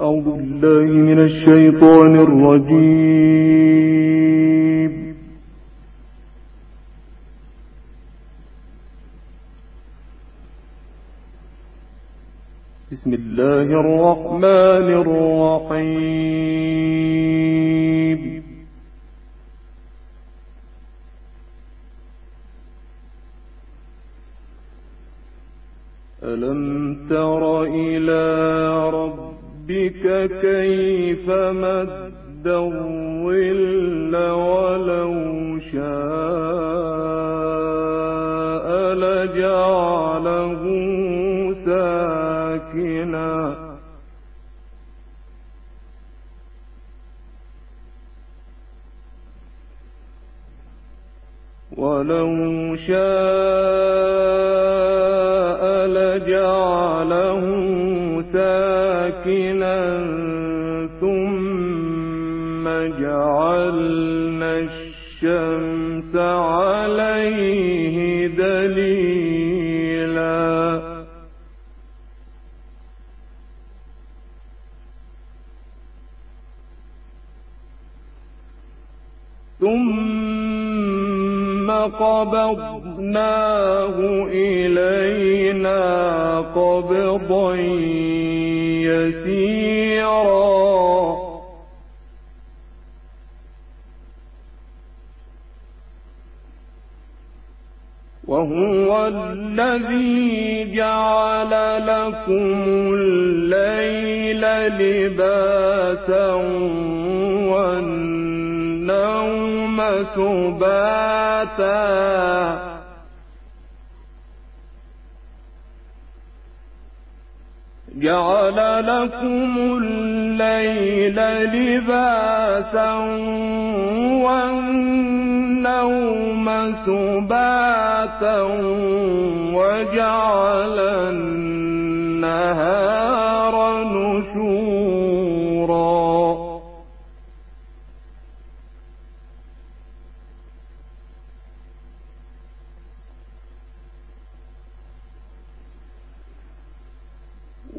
أعوذ بالله من الشيطان الرجيم. بسم الله الرحمن الرحيم. ألم تر إلى ربك كيف مد الظل ولو شاء لجعله ساكنا. ولو شاء لجعله يسيرا وهو الذي جعل لكم الليل لباسا والنوم سباتا. جعل لكم الليل لباسا والنوم سباتا وجعل النهار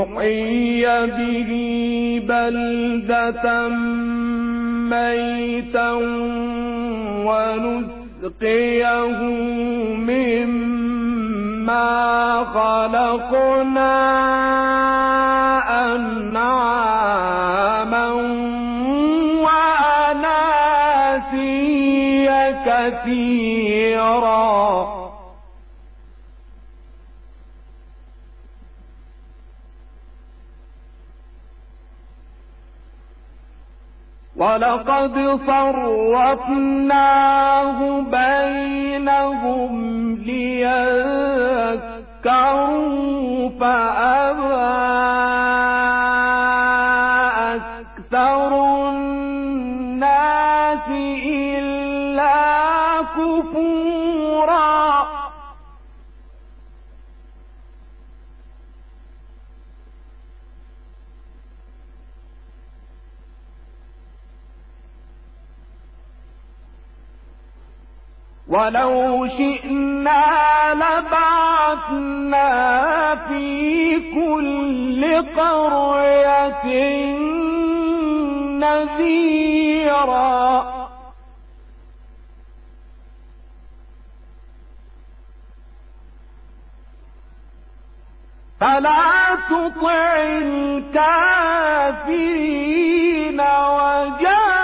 لنحيي به بلدة ميتا ونسقيه مما خلقنا أنعاما وأناسيا كثيرا ولقد صرفناه بينهم ليذكروا فأبى ولو شئنا لبعثنا في كل قرية نذيرا. فلا تطع الكافرين وجاهدهم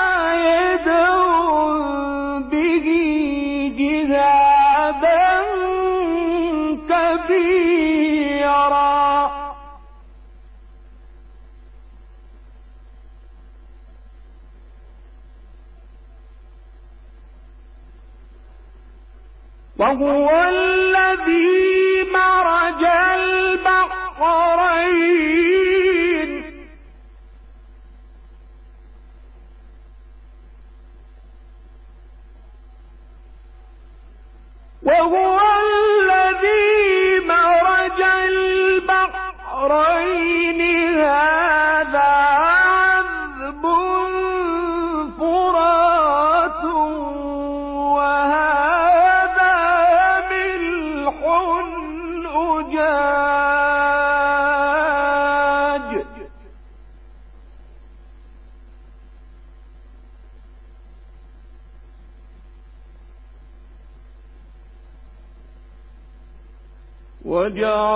وهو الذي مرج البحرين. وهو الذي مرج البحرين. وجعل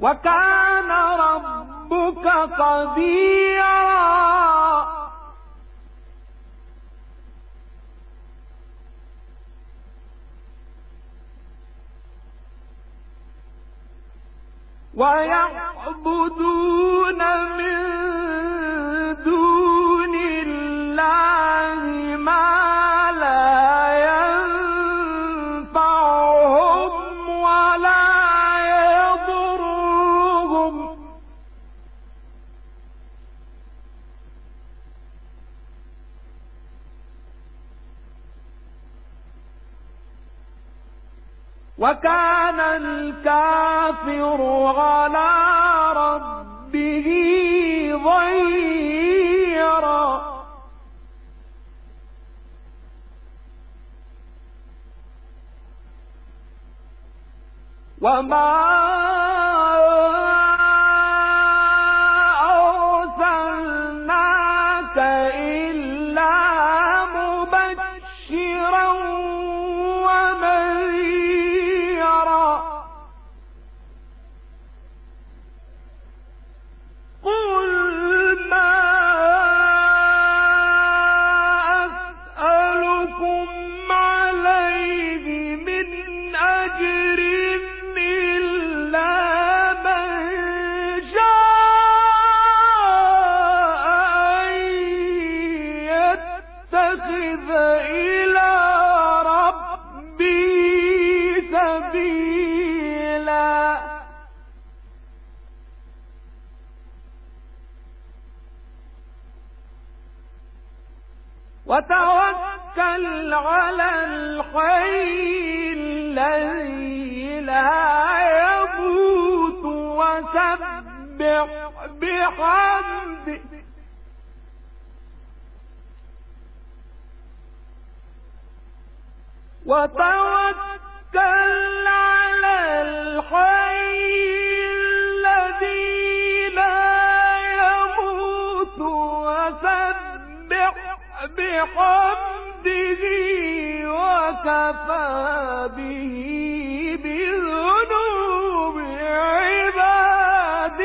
وكان ربك قديرا. ويعبدون وكان الكافر على ربه ظهيرا وما وتوكل وتوكل على الحي وسبح بحمده وكفى به بذنوب عباده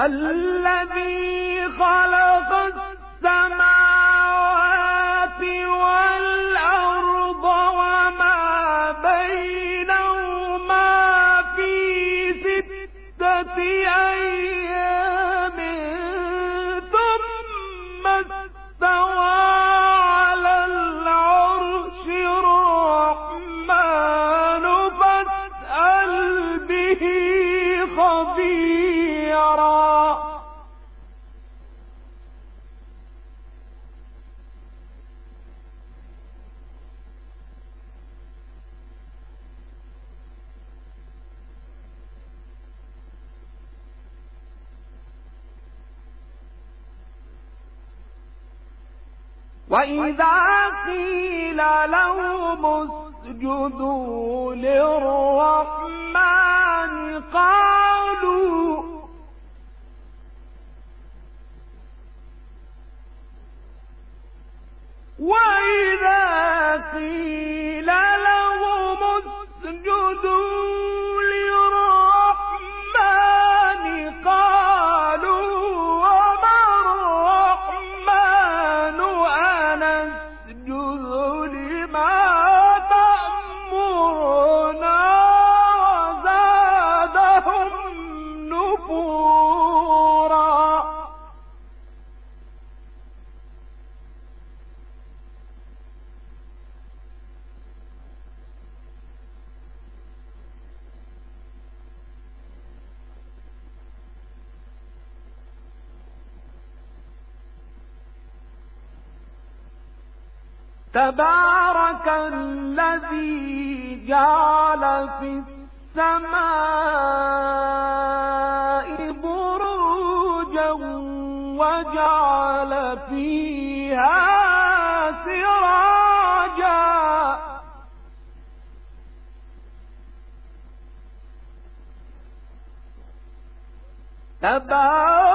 الذي خلق وإذا قيل لهم اسجدوا للرحمن قالوا وإذا قيل تبارك الذي جعل في السماء بروجا وجعل فيها سراجا. تبارك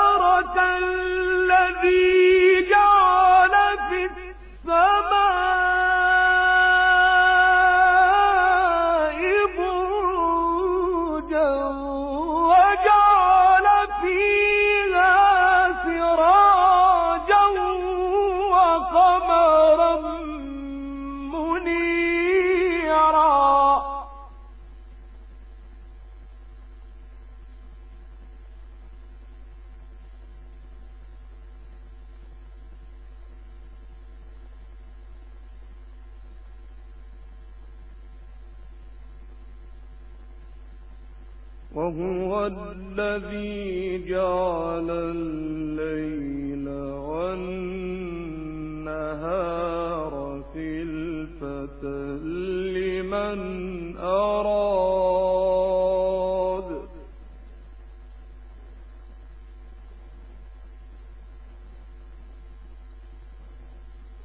وهو الذي جعل الليل والنهار خلفة لمن أراد.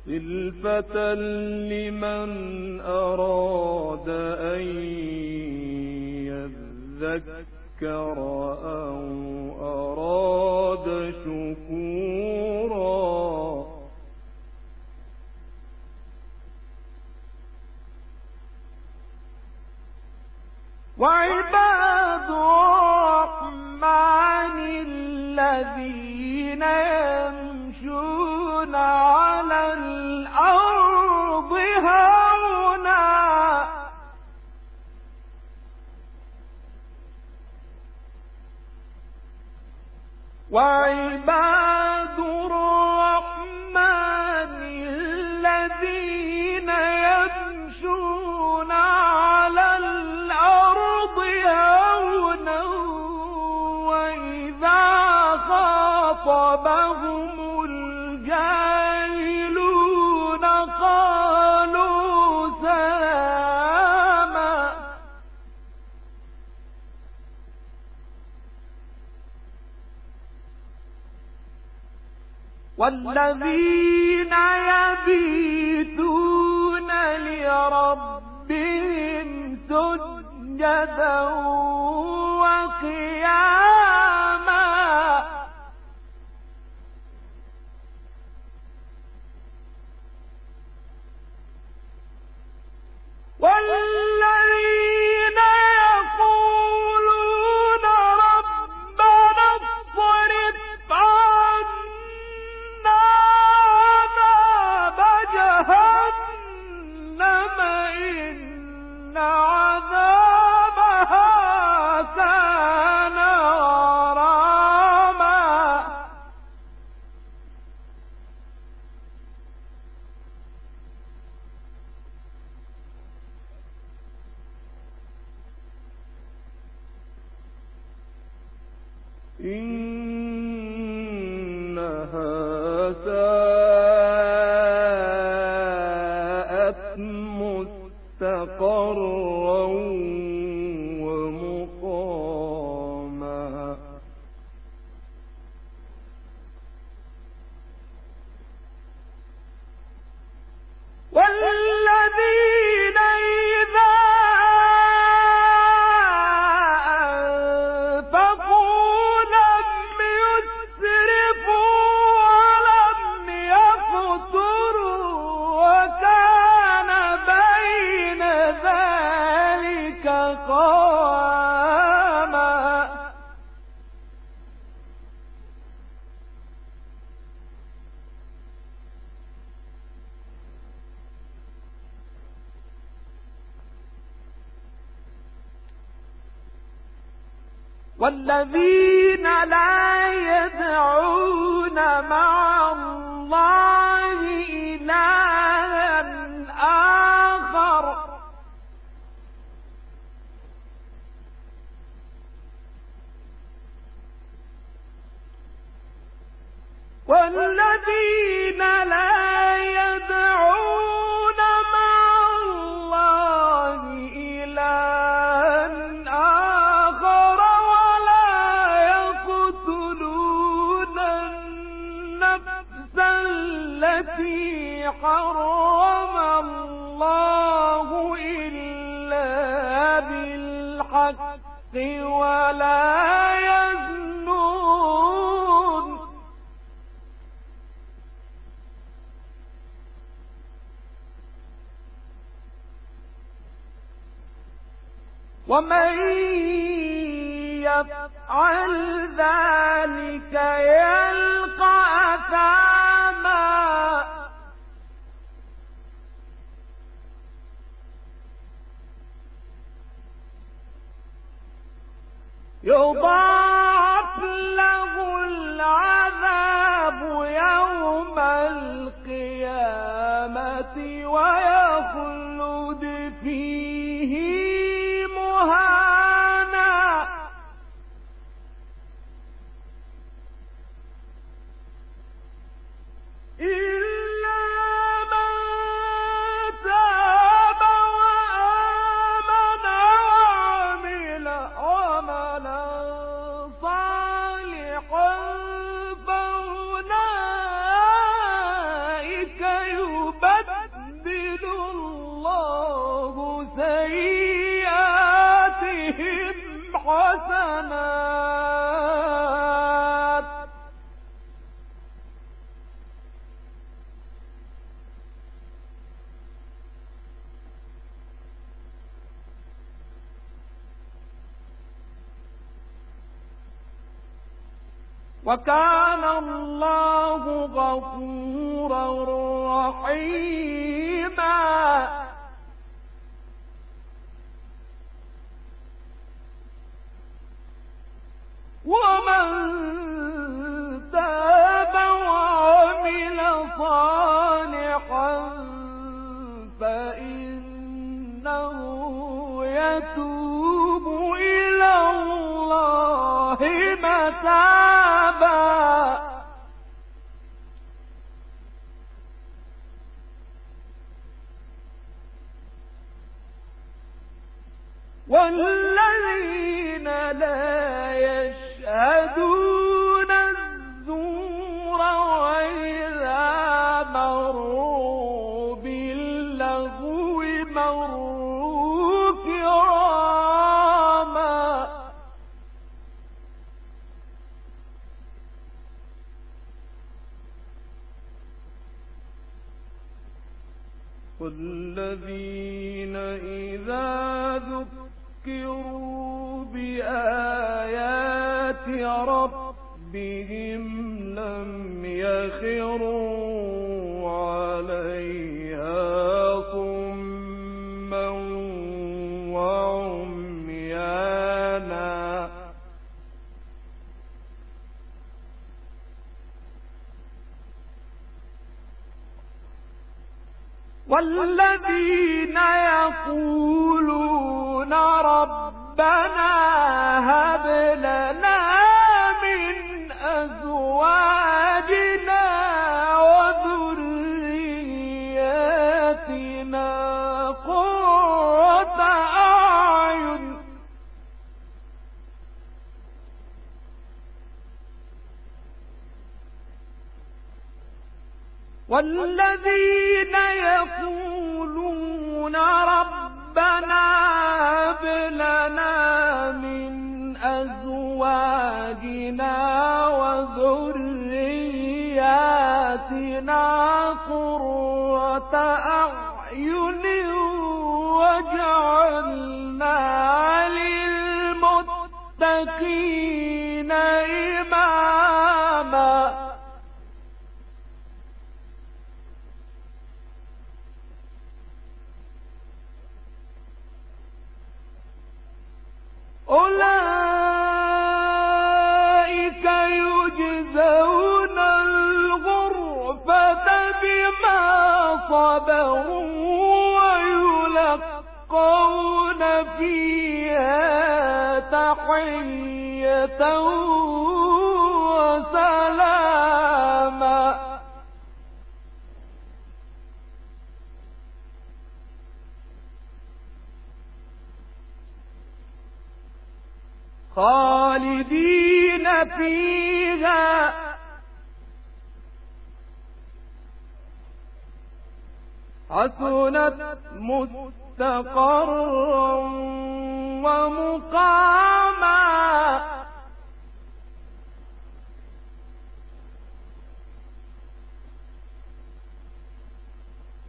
خلفة لمن أراد أن وعباد وعباد والذين يبيتون لربهم سجدا وقياما والذين إن والذين لا يدعون مع الله إلها آخر. ولا ومن يفعل ذلك يلقى أثار Your وَكَانَ بهم والذين يقولون ربنا هب لنا من أزواجنا وذرياتنا قرة أعين ويلقون فيها تحية وسلاما. خالدين فيها حسنت مستقرا ومقاما.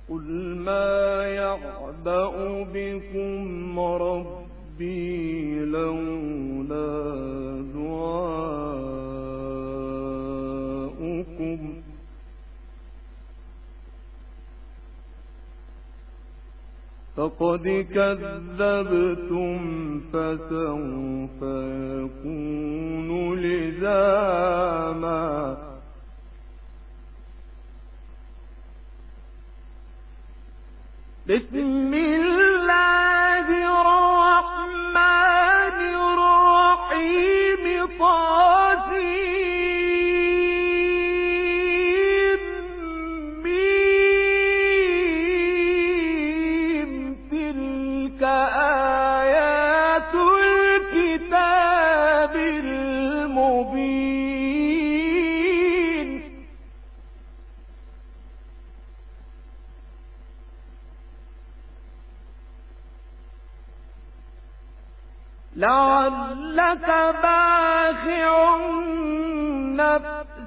قل ما يعبأ بكم ربي لولا فقد كذبتم فسوف يكون لزاما بسم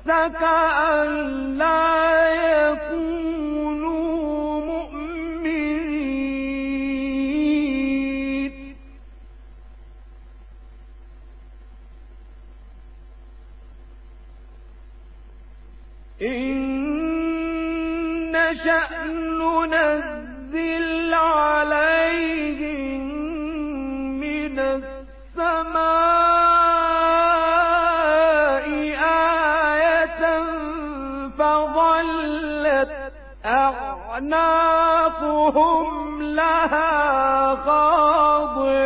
نفسك ألا يكونوا مؤمنين. إن شأن أعناقهم لها خاضعين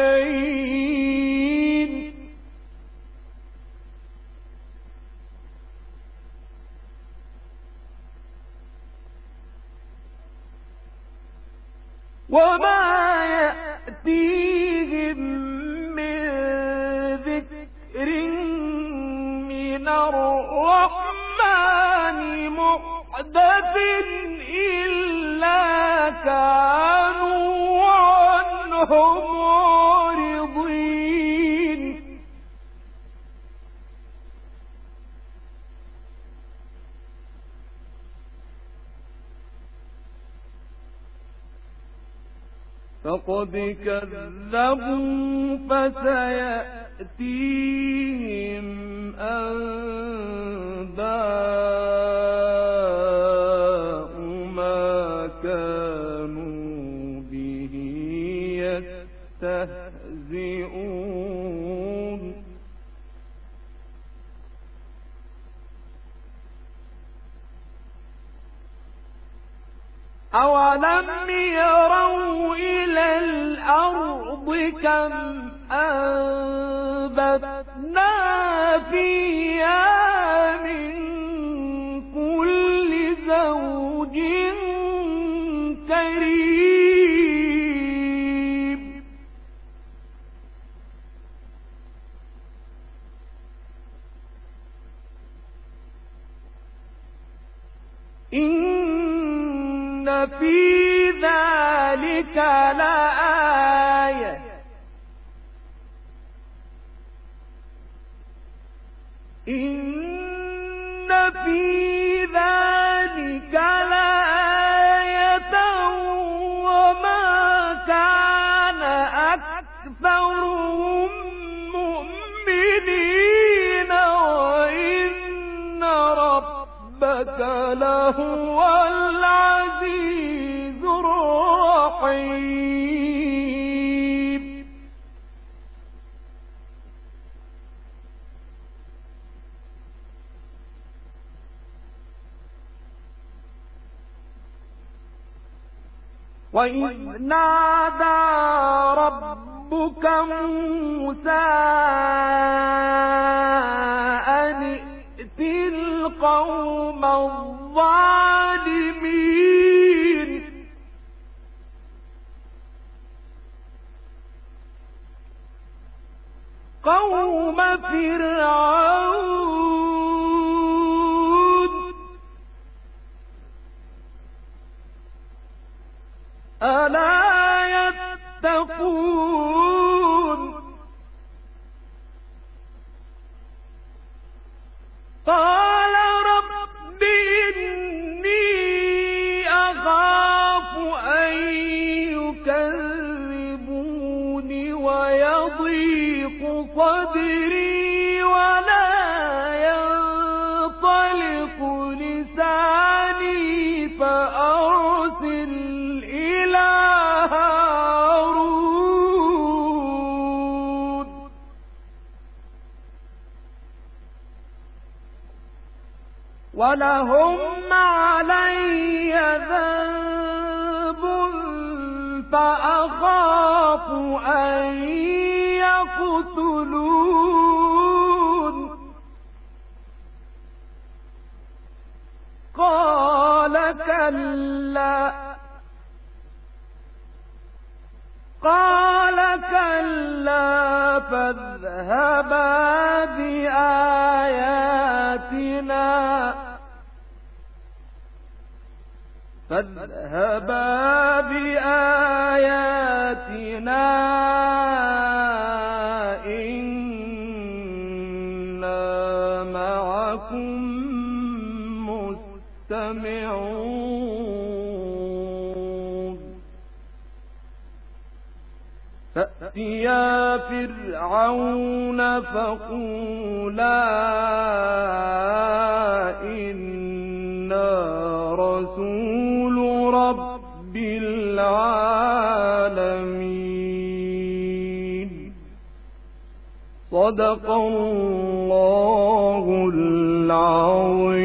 وما يأتيهم من ذكر من الرحمن محدث إلا كانوا عنه معرضين. فقد كذبوا فسيأتيهم أنباء أولم يروا إلى الأرض كم أنبتنا فيها لآية إن في ذلك لآية وما كان أكثرهم مؤمنين وإن ربك لهو وإذ نادى ربك موسى أن ائت القوم الظالمين. قوم فرعون قال ولهم علي ذنب فأخاف أن يقتلون. قال كلا. قال كلا فاذهبا فاذهبا بآياتنا إنا معكم مستمعون. فأتيا فرعون فقولا صدق الله العظيم.